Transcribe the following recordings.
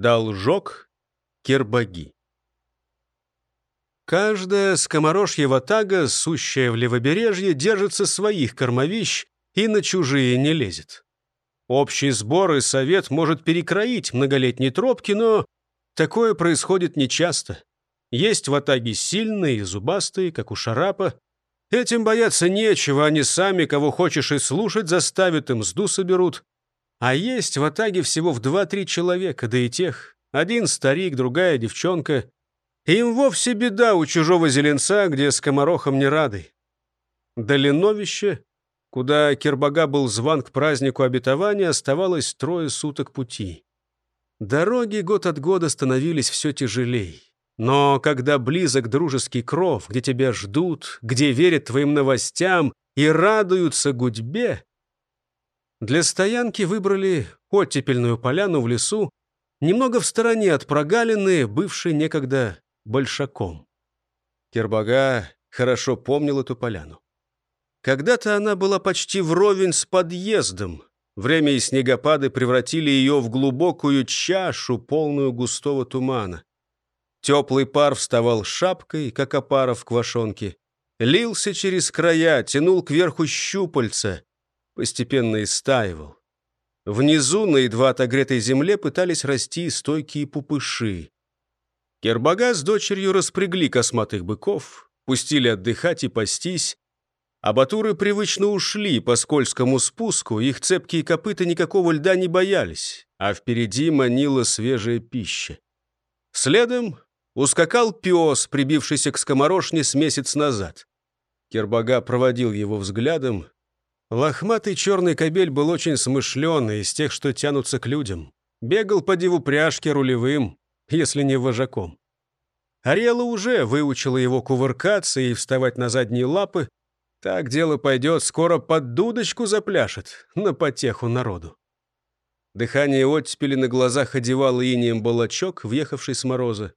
Должок Кербаги. Каждая скоморожья ватага, сущая в левобережье, держится своих кормовищ и на чужие не лезет. Общий сбор и совет может перекроить многолетние тропки, но такое происходит нечасто. Есть ватаги сильные и зубастые, как у Шарапа. Этим бояться нечего, они сами, кого хочешь и слушать, заставят им мзду соберут. А есть в Атаге всего в два-три человека, да и тех. Один старик, другая девчонка. Им вовсе беда у чужого зеленца, где скоморохом не рады. До Леновища, куда Кербага был зван к празднику обетования, оставалось трое суток пути. Дороги год от года становились все тяжелей. Но когда близок дружеский кров, где тебя ждут, где верят твоим новостям и радуются гудьбе, для стоянки выбрали оттепельную поляну в лесу, немного в стороне от прогалины, бывшей некогда большаком. Кербага хорошо помнил эту поляну. Когда-то она была почти вровень с подъездом. Время и снегопады превратили ее в глубокую чашу, полную густого тумана. Теплый пар вставал шапкой, как опара в квашонке. Лился через края, тянул кверху щупальца постепенно истаивал. Внизу, на едва отогретой земле, пытались расти стойкие пупыши. Кербага с дочерью распрягли косматых быков, пустили отдыхать и пастись, а батуры привычно ушли по скользкому спуску, их цепкие копыта никакого льда не боялись, а впереди манила свежая пища. Следом ускакал пес, прибившийся к скоморошне с месяц назад. Кербага проводил его взглядом, Лохматый черный кобель был очень смышленый, из тех, что тянутся к людям. Бегал по диву пряжки рулевым, если не вожаком. Ариэла уже выучила его кувыркаться и вставать на задние лапы. Так дело пойдет, скоро под дудочку запляшет, на потеху народу. Дыхание оттепели на глазах одевало инием балачок, въехавший с мороза.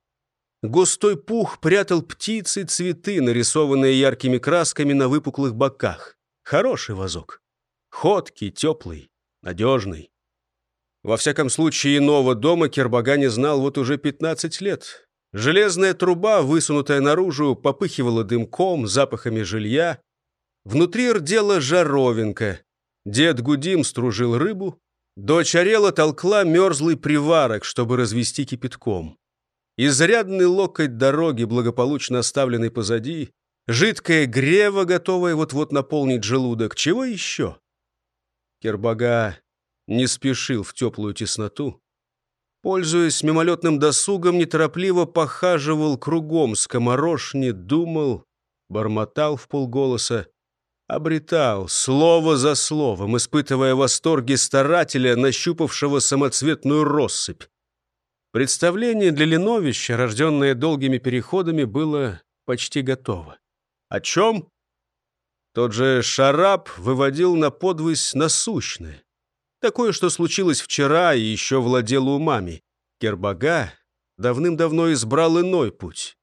Густой пух прятал птицы, цветы, нарисованные яркими красками на выпуклых боках. Хороший вазок. Ходкий, теплый, надежный. Во всяком случае, иного дома Кербага не знал вот уже 15 лет. Железная труба, высунутая наружу, попыхивала дымком, запахами жилья. Внутри рдела жаровинка. Дед Гудим стружил рыбу. Дочь Орела толкла мерзлый приварок, чтобы развести кипятком. Изрядный локоть дороги, благополучно оставленный позади, Жидкая грева, готовая вот-вот наполнить желудок. Чего еще? Кербага не спешил в теплую тесноту. Пользуясь мимолетным досугом, неторопливо похаживал кругом скоморошни, думал, бормотал в полголоса, обретал слово за словом, испытывая восторги старателя, нащупавшего самоцветную россыпь. Представление для Леновища, рожденное долгими переходами, было почти готово. О чем? Тот же Шарап выводил на подвысь насущное. Такое, что случилось вчера и еще владел умами. Кербага давным-давно избрал иной путь.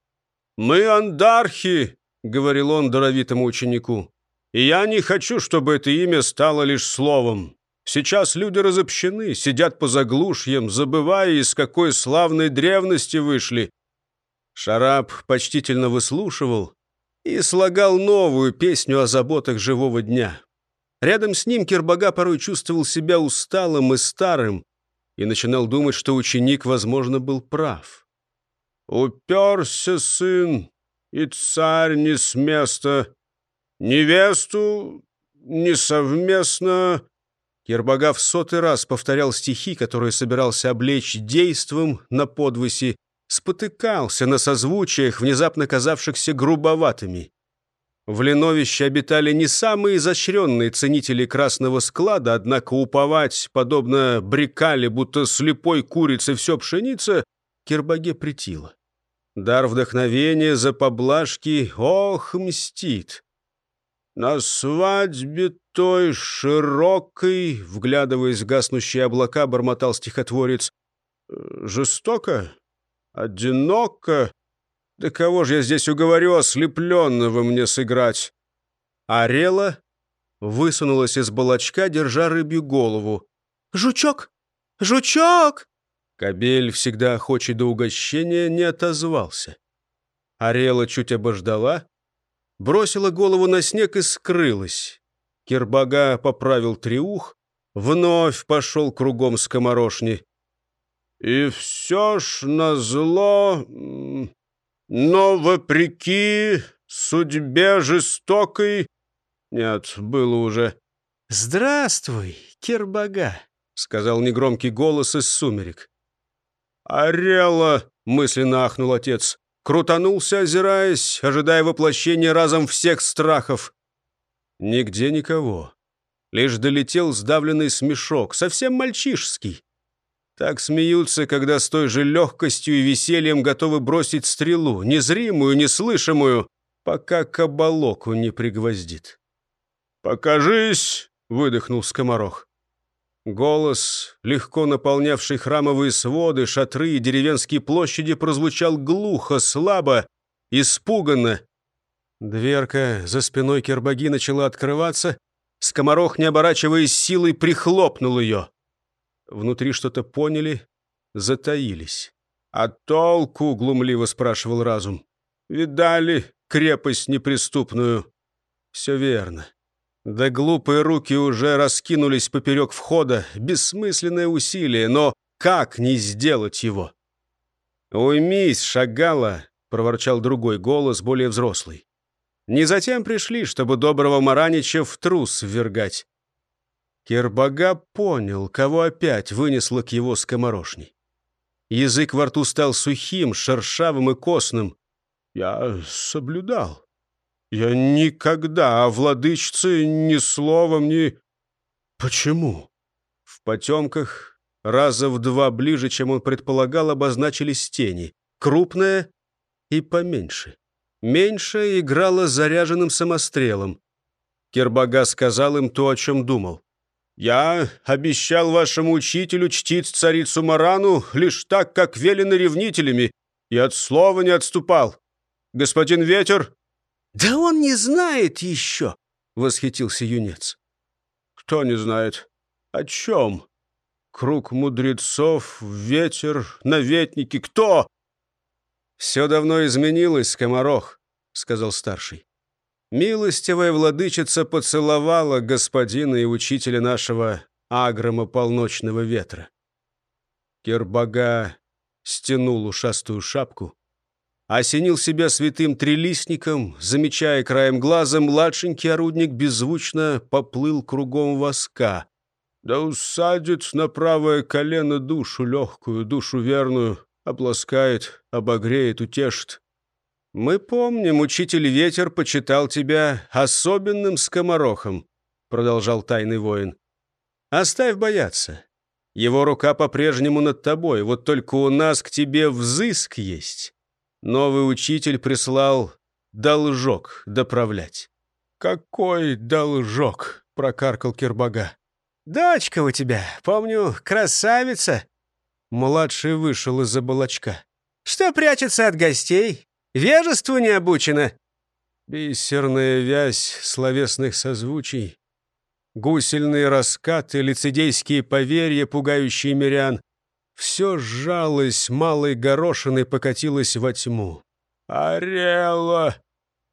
«Мы андархи», — говорил он даровитому ученику. «И я не хочу, чтобы это имя стало лишь словом. Сейчас люди разобщены, сидят по заглушьям, забывая, из какой славной древности вышли». Шарап почтительно выслушивал, и слагал новую песню о заботах живого дня. Рядом с ним Кирбага порой чувствовал себя усталым и старым и начинал думать, что ученик, возможно, был прав. «Уперся сын, и царь не с места, невесту не совместно...» Кирбага в сотый раз повторял стихи, которые собирался облечь действом на подвыси, спотыкался на созвучиях, внезапно казавшихся грубоватыми. В Леновище обитали не самые изощренные ценители красного склада, однако уповать, подобно брикали, будто слепой курице все пшеница, Кирбаге притило. Дар вдохновения за поблажки, ох, мстит. На свадьбе той широкой, вглядываясь в гаснущие облака, бормотал стихотворец, жестоко, Одиноко? Да кого же я здесь уговорю ослепленного мне сыграть? Арела высунулась из балочка, держа рыбью голову. «Жучок! Жучок!» Кобель, всегда охочий до угощения, не отозвался. Арела чуть обождала, бросила голову на снег и скрылась. Кирбага поправил триух, вновь пошел кругом скоморошни. «И все ж назло, но вопреки судьбе жестокой...» «Нет, было уже...» «Здравствуй, Кирбага», — сказал негромкий голос из сумерек. «Орела!» — мысленно ахнул отец. Крутанулся, озираясь, ожидая воплощения разом всех страхов. Нигде никого. Лишь долетел сдавленный смешок, совсем мальчишский. Так смеются, когда с той же легкостью и весельем готовы бросить стрелу, незримую, неслышимую, пока кабалоку не пригвоздит. «Покажись!» — выдохнул скоморох. Голос, легко наполнявший храмовые своды, шатры и деревенские площади, прозвучал глухо, слабо, испуганно. Дверка за спиной Кербаги начала открываться. Скоморох, не оборачиваясь силой, прихлопнул ее. Внутри что-то поняли, затаились. «А толку?» — глумливо спрашивал разум. «Видали крепость неприступную?» «Все верно. Да глупые руки уже раскинулись поперек входа. Бессмысленное усилие, но как не сделать его? «Уймись, шагала!» — проворчал другой голос, более взрослый. «Не затем пришли, чтобы доброго Маранича в трус ввергать». Кербага понял, кого опять вынесло к его скоморошней. Язык во рту стал сухим, шершавым и костным. «Я соблюдал. Я никогда о владычце ни словом ни... Почему? В потемках раза в два ближе, чем он предполагал, обозначились тени. Крупная и поменьше. Меньше играла заряженным самострелом. Кербага сказал им то, о чем думал. «Я обещал вашему учителю чтить царицу Марану лишь так, как велено ревнителями, и от слова не отступал. Господин Ветер «Да он не знает еще!» — восхитился юнец. «Кто не знает? О чем? Круг мудрецов, ветер, наветники. Кто?» «Все давно изменилось, скоморох», — сказал старший. «Милостивая владычица поцеловала господина и учителя нашего агрома полночного ветра». Кербага стянул ушастую шапку, осенил себя святым трилистником, замечая краем глаза, младшенький орудник беззвучно поплыл кругом воска. Да усадит на правое колено душу легкую, душу верную, обласкает, обогреет, утешит. Мы помним, учитель Ветер почитал тебя особенным скоморохом, продолжал тайный воин. Оставь бояться. Его рука по-прежнему над тобой, вот только у нас к тебе взыск есть. Новый учитель прислал должок доправлять. «Какой должок?» — прокаркал Кирбага. «Дочка у тебя, помню, красавица!» Младший вышел из-за балочка. «Что прячется от гостей? Вежеству не обучено!» Бисерная вязь словесных созвучий, гусельные раскаты, лицедейские поверья, пугающие мирян, все сжалось, малой горошиной покатилось во тьму. «Орела!»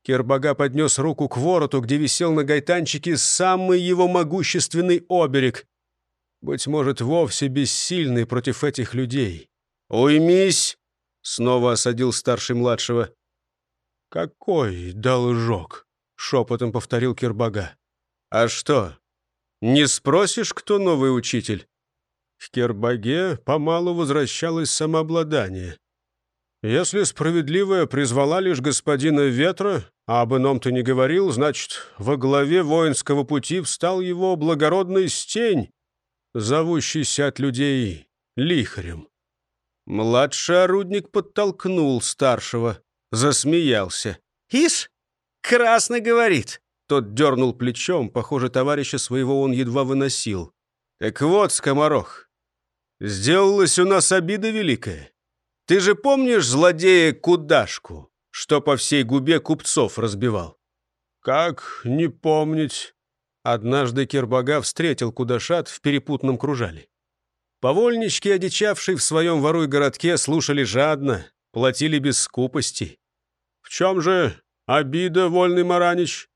Кербага поднес руку к вороту, где висел на гайтанчике самый его могущественный оберег. Быть может, вовсе бессильный против этих людей. «Уймись!» — снова осадил старший младшего. «Какой должок?» — шепотом повторил Кербага. «А что, не спросишь, кто новый учитель?» В Кербаге помалу возвращалось самообладание. Если справедливая призвала лишь господина Ветра, а об ином ты не говорил, значит, во главе воинского пути встал его благородный стень, зовущийся от людей лихарем. Младший орудник подтолкнул старшего, засмеялся. «Ишь, красно говорит!» Тот дернул плечом, похоже, товарища своего он едва выносил. «Так вот, скоморох, Сделалась у нас обида великая. Ты же помнишь злодея Кудашку, что по всей губе купцов разбивал? Как не помнить? Однажды Кербага встретил Кудашат в перепутном кружале. Повольнички, одичавшие в своем воруй городке, слушали жадно, платили без скупости. «В чем же обида, вольный Маранич?»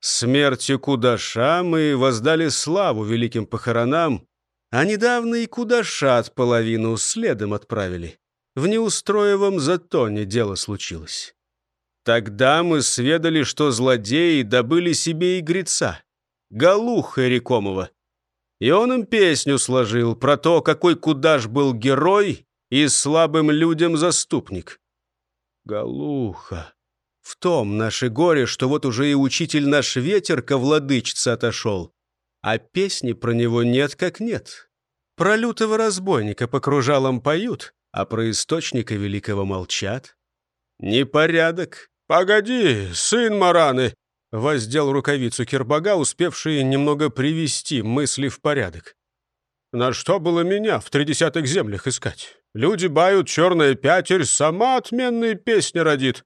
Смертью Кудаша мы воздали славу великим похоронам, а недавно и Кудашат половину следом отправили. В неустроевом затоне дело случилось. Тогда мы сведали, что злодеи добыли себе игреца, Галуха Рекомова. И он им песню сложил про то, какой Кудаш был герой и слабым людям заступник. Галуха. В том наше горе, что вот уже и учитель наш ветерка владычца отошел, а песни про него нет как нет. Про лютого разбойника по кружалам поют, а про источника великого молчат. Непорядок. «Погоди, сын Мараны!» Воздел рукавицу Кирбага, успевший немного привести мысли в порядок. «На что было меня в тридесятых землях искать? Люди бают, черная пятерь, сама отменные песни родит».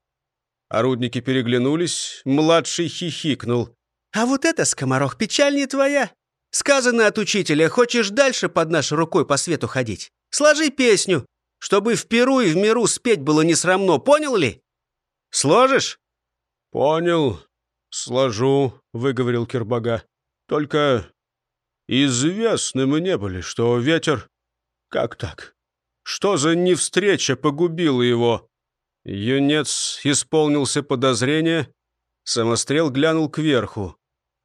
Орудники переглянулись, младший хихикнул. «А вот это, скоморох, печаль не твоя. Сказано от учителя, хочешь дальше под нашей рукой по свету ходить? Сложи песню, чтобы в Перу и в миру спеть было не срамно, понял ли?» Сложишь?» «Понял. Сложу», — выговорил Кирбага. «Только известны мы не были, что ветер... Как так? Что за невстреча погубила его?» Юнец исполнился подозрение. Самострел глянул кверху.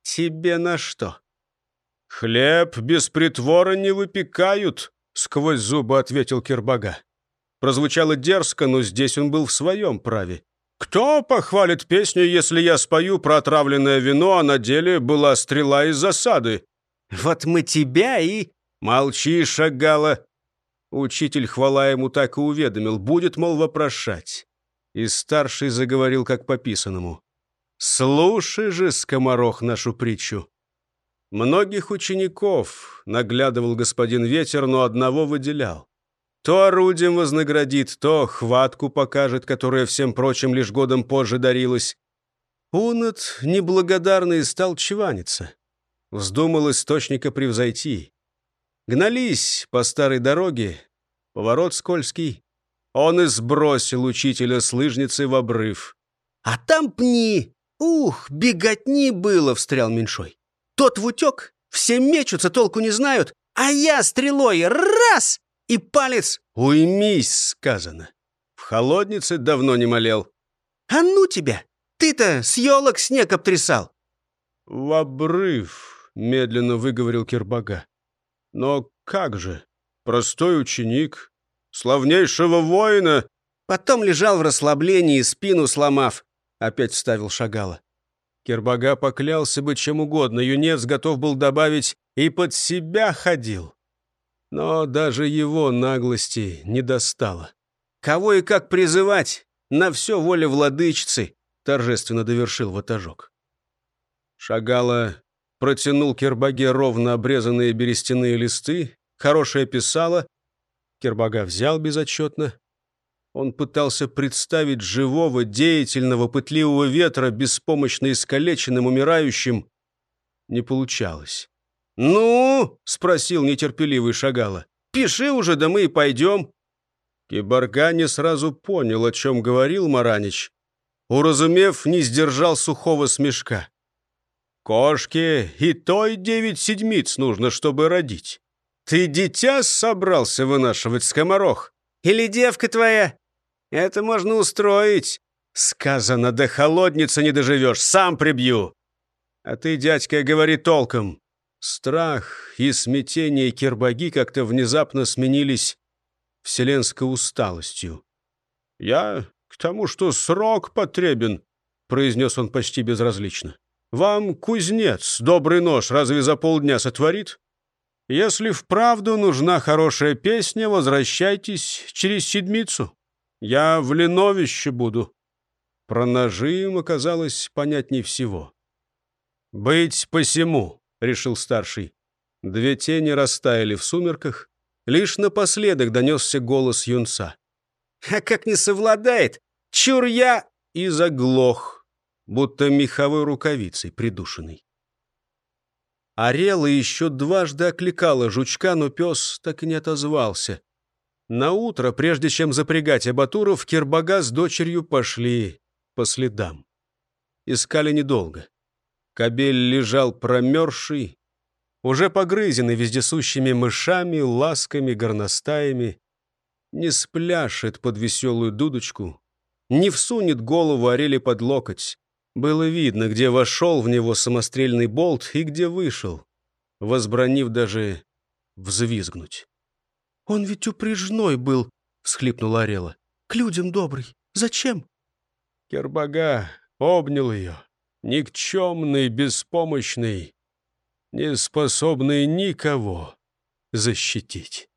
«Тебе на что?» «Хлеб без притвора не выпекают», — сквозь зубы ответил Кирбага. Прозвучало дерзко, но здесь он был в своем праве. Кто похвалит песню, если я спою про отравленное вино, а на деле была стрела из засады? Вот мы тебя и... Молчи, шагала. Учитель хвала ему так и уведомил. Будет, мол, вопрошать. И старший заговорил как по писанному. Слушай же, скоморох, нашу притчу. Многих учеников наглядывал господин Ветер, но одного выделял. То орудием вознаградит, то хватку покажет, которая всем прочим лишь годом позже дарилась. Унат неблагодарный стал чеваниться. Вздумал источника превзойти. Гнались по старой дороге, поворот скользкий. Он и сбросил учителя с лыжницы в обрыв. «А там пни! Ух, беготни было!» — встрял меньшой. «Тот в утек, все мечутся, толку не знают, а я стрелой раз!» И палец «Уймись!» сказано. В холоднице давно не молел. «А ну тебя! Ты-то с елок снег обтрясал!» «В обрыв!» — медленно выговорил Кирбага. «Но как же? Простой ученик, славнейшего воина!» Потом лежал в расслаблении, спину сломав. Опять вставил Шагала. Кирбага поклялся бы чем угодно. Юнец готов был добавить «и под себя ходил». Но даже его наглости не достало. «Кого и как призывать? На все воля владычицы!» торжественно довершил ватажок. Шагала протянул Кербаге ровно обрезанные берестяные листы, хорошее писало. Кербага взял безотчетно. Он пытался представить живого, деятельного, пытливого ветра, беспомощно искалеченным, умирающим. Не получалось. «Ну?» — спросил нетерпеливый Шагала. «Пиши уже, да мы и пойдем». Киборга не сразу понял, о чем говорил Маранич. Уразумев, не сдержал сухого смешка. «Кошке и той девять седмиц нужно, чтобы родить. Ты дитя собрался вынашивать, скоморох? Или девка твоя? Это можно устроить. Сказано, до холодницы не доживешь, сам прибью. А ты, дядька, говори толком. Страх и смятение Кербаги как-то внезапно сменились вселенской усталостью. «Я к тому, что срок потребен», — произнес он почти безразлично. «Вам кузнец добрый нож разве за полдня сотворит? Если вправду нужна хорошая песня, возвращайтесь через седмицу. Я в Леновище буду». Про ножи им оказалось понятней всего. «Быть посему», — решил старший. Две тени растаяли в сумерках. Лишь напоследок донесся голос юнца. «А как не совладает? Чур я!» И заглох, будто меховой рукавицей придушенный. Орела еще дважды окликала жучка, но пес так и не отозвался. На утро, прежде чем запрягать Абатуров, Кербага с дочерью пошли по следам. Искали недолго. Кобель лежал промерзший, уже погрызенный вездесущими мышами, ласками, горностаями. Не спляшет под веселую дудочку, не всунет голову орели под локоть. Было видно, где вошел в него самострельный болт и где вышел, возбранив даже взвизгнуть. «Он ведь упряжной был», — всхлипнула Орела. «К людям добрый. Зачем?» Кербага обнял ее, никчемный, беспомощный, не способный никого защитить.